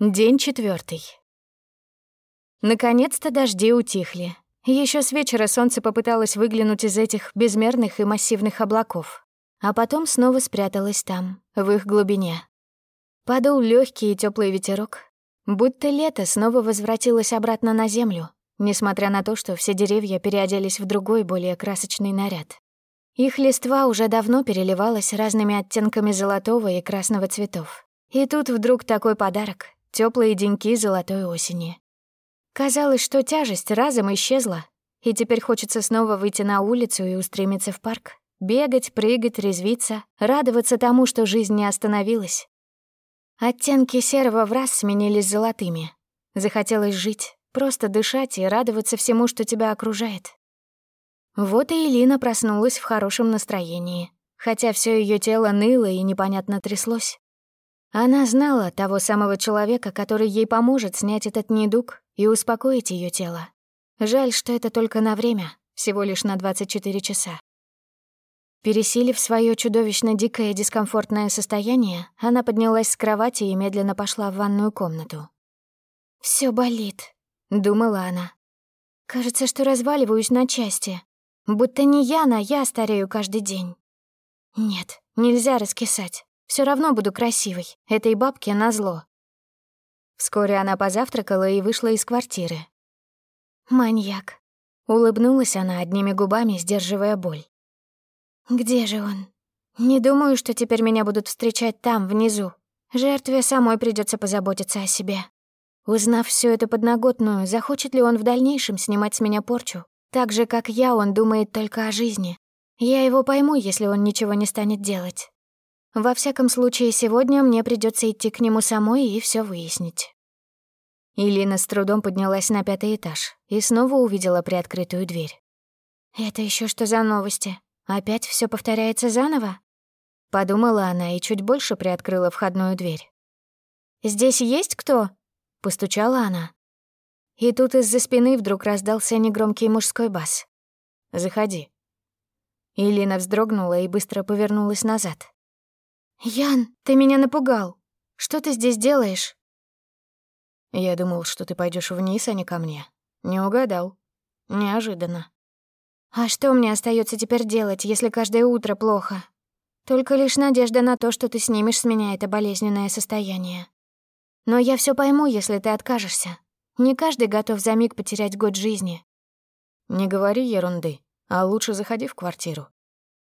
День четвертый. Наконец-то дожди утихли. Еще с вечера солнце попыталось выглянуть из этих безмерных и массивных облаков, а потом снова спряталось там, в их глубине. Подул легкий и теплый ветерок, будто лето снова возвратилось обратно на землю, несмотря на то, что все деревья переоделись в другой, более красочный наряд. Их листва уже давно переливалась разными оттенками золотого и красного цветов. И тут вдруг такой подарок, теплые деньки золотой осени. Казалось, что тяжесть разом исчезла, и теперь хочется снова выйти на улицу и устремиться в парк, бегать, прыгать, резвиться, радоваться тому, что жизнь не остановилась. Оттенки серого в раз сменились золотыми. Захотелось жить, просто дышать и радоваться всему, что тебя окружает. Вот и Элина проснулась в хорошем настроении, хотя все ее тело ныло и непонятно тряслось. Она знала того самого человека, который ей поможет снять этот недуг и успокоить ее тело. Жаль, что это только на время, всего лишь на 24 часа. Пересилив свое чудовищно дикое дискомфортное состояние, она поднялась с кровати и медленно пошла в ванную комнату. Все болит», — думала она. «Кажется, что разваливаюсь на части. Будто не я, но я старею каждый день. Нет, нельзя раскисать. Все равно буду красивой. Этой бабке назло. Вскоре она позавтракала и вышла из квартиры. «Маньяк». Улыбнулась она одними губами, сдерживая боль. «Где же он? Не думаю, что теперь меня будут встречать там, внизу. Жертве самой придется позаботиться о себе. Узнав всю эту подноготную, захочет ли он в дальнейшем снимать с меня порчу? Так же, как я, он думает только о жизни. Я его пойму, если он ничего не станет делать. Во всяком случае, сегодня мне придется идти к нему самой и все выяснить. Илина с трудом поднялась на пятый этаж и снова увидела приоткрытую дверь. «Это еще что за новости? Опять все повторяется заново?» Подумала она и чуть больше приоткрыла входную дверь. «Здесь есть кто?» — постучала она. И тут из-за спины вдруг раздался негромкий мужской бас. «Заходи». Илина вздрогнула и быстро повернулась назад. «Ян, ты меня напугал. Что ты здесь делаешь?» «Я думал, что ты пойдешь вниз, а не ко мне. Не угадал. Неожиданно». «А что мне остается теперь делать, если каждое утро плохо? Только лишь надежда на то, что ты снимешь с меня это болезненное состояние. Но я все пойму, если ты откажешься. Не каждый готов за миг потерять год жизни». «Не говори ерунды, а лучше заходи в квартиру.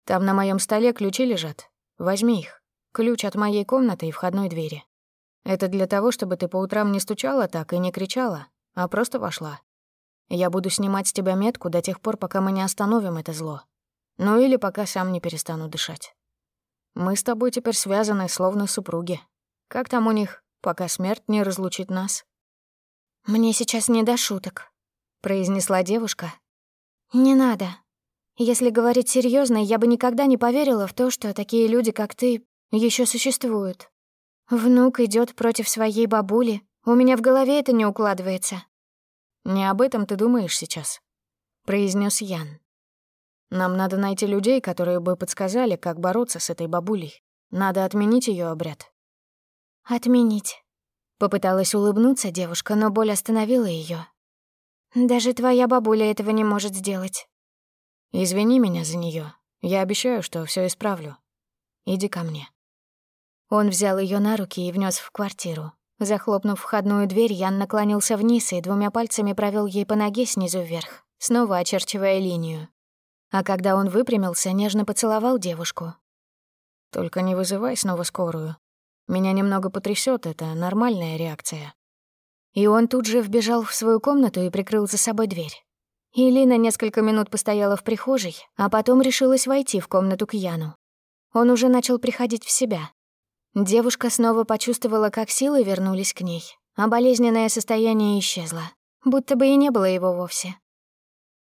Там на моем столе ключи лежат. Возьми их. Ключ от моей комнаты и входной двери. Это для того, чтобы ты по утрам не стучала так и не кричала, а просто вошла. Я буду снимать с тебя метку до тех пор, пока мы не остановим это зло. Ну или пока сам не перестану дышать. Мы с тобой теперь связаны, словно супруги. Как там у них, пока смерть не разлучит нас?» «Мне сейчас не до шуток», — произнесла девушка. «Не надо. Если говорить серьезно, я бы никогда не поверила в то, что такие люди, как ты, еще существуют. Внук идет против своей бабули. У меня в голове это не укладывается. Не об этом ты думаешь сейчас, произнес Ян. Нам надо найти людей, которые бы подсказали, как бороться с этой бабулей. Надо отменить ее обряд. Отменить. Попыталась улыбнуться девушка, но боль остановила ее. Даже твоя бабуля этого не может сделать. Извини меня за нее. Я обещаю, что все исправлю. Иди ко мне. Он взял ее на руки и внес в квартиру. Захлопнув входную дверь, Ян наклонился вниз и двумя пальцами провел ей по ноге снизу вверх, снова очерчивая линию. А когда он выпрямился, нежно поцеловал девушку. «Только не вызывай снова скорую. Меня немного потрясет, это нормальная реакция». И он тут же вбежал в свою комнату и прикрыл за собой дверь. Илина несколько минут постояла в прихожей, а потом решилась войти в комнату к Яну. Он уже начал приходить в себя, Девушка снова почувствовала, как силы вернулись к ней, а болезненное состояние исчезло, будто бы и не было его вовсе.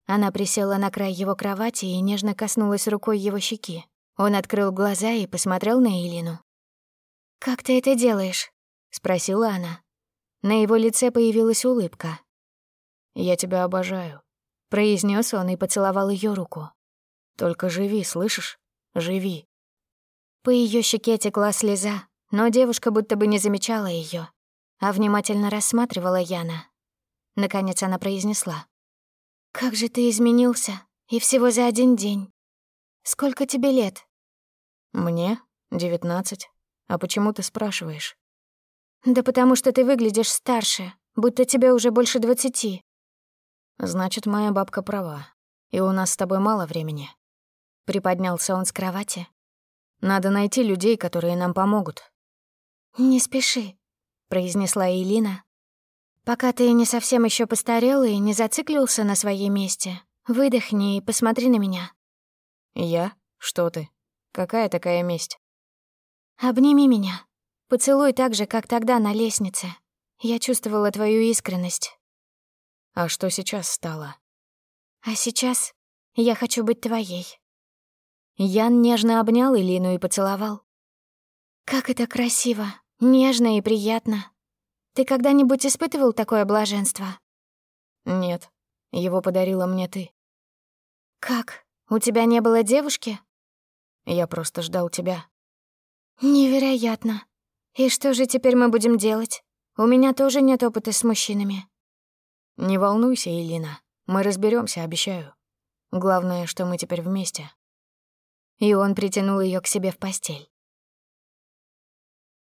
Она присела на край его кровати и нежно коснулась рукой его щеки. Он открыл глаза и посмотрел на Элину. «Как ты это делаешь?» — спросила она. На его лице появилась улыбка. «Я тебя обожаю», — произнес он и поцеловал ее руку. «Только живи, слышишь? Живи». По ее щеке текла слеза, но девушка будто бы не замечала ее. а внимательно рассматривала Яна. Наконец она произнесла. «Как же ты изменился, и всего за один день. Сколько тебе лет?» «Мне? Девятнадцать. А почему ты спрашиваешь?» «Да потому что ты выглядишь старше, будто тебе уже больше двадцати». «Значит, моя бабка права, и у нас с тобой мало времени». Приподнялся он с кровати. «Надо найти людей, которые нам помогут». «Не спеши», — произнесла Элина, Пока ты не совсем еще постарел и не зациклился на своей месте, выдохни и посмотри на меня. Я? Что ты? Какая такая месть? Обними меня. Поцелуй так же, как тогда на лестнице. Я чувствовала твою искренность. А что сейчас стало? А сейчас я хочу быть твоей. Ян нежно обнял Илину и поцеловал. Как это красиво, нежно и приятно. Ты когда-нибудь испытывал такое блаженство? Нет, его подарила мне ты. Как? У тебя не было девушки? Я просто ждал тебя. Невероятно. И что же теперь мы будем делать? У меня тоже нет опыта с мужчинами. Не волнуйся, Элина. Мы разберемся, обещаю. Главное, что мы теперь вместе. И он притянул ее к себе в постель.